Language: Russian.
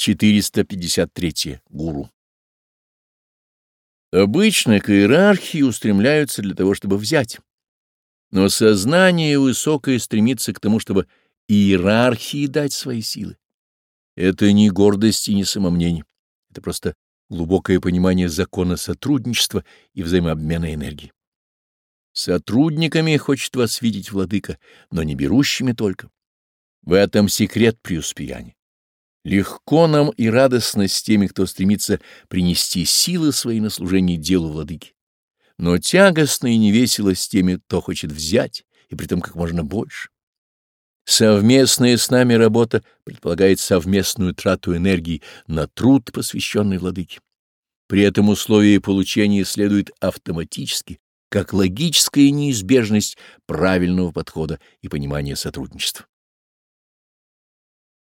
453. Гуру. Обычно к иерархии устремляются для того, чтобы взять. Но сознание высокое стремится к тому, чтобы иерархии дать свои силы. Это не гордость и не самомнение. Это просто глубокое понимание закона сотрудничества и взаимообмена энергии. Сотрудниками хочет вас видеть владыка, но не берущими только. В этом секрет преуспеяния. Легко нам и радостно с теми, кто стремится принести силы свои на служение делу владыки. Но тягостно и невесело с теми, кто хочет взять, и при том как можно больше. Совместная с нами работа предполагает совместную трату энергии на труд, посвященный владыке. При этом условии получения следует автоматически, как логическая неизбежность правильного подхода и понимания сотрудничества.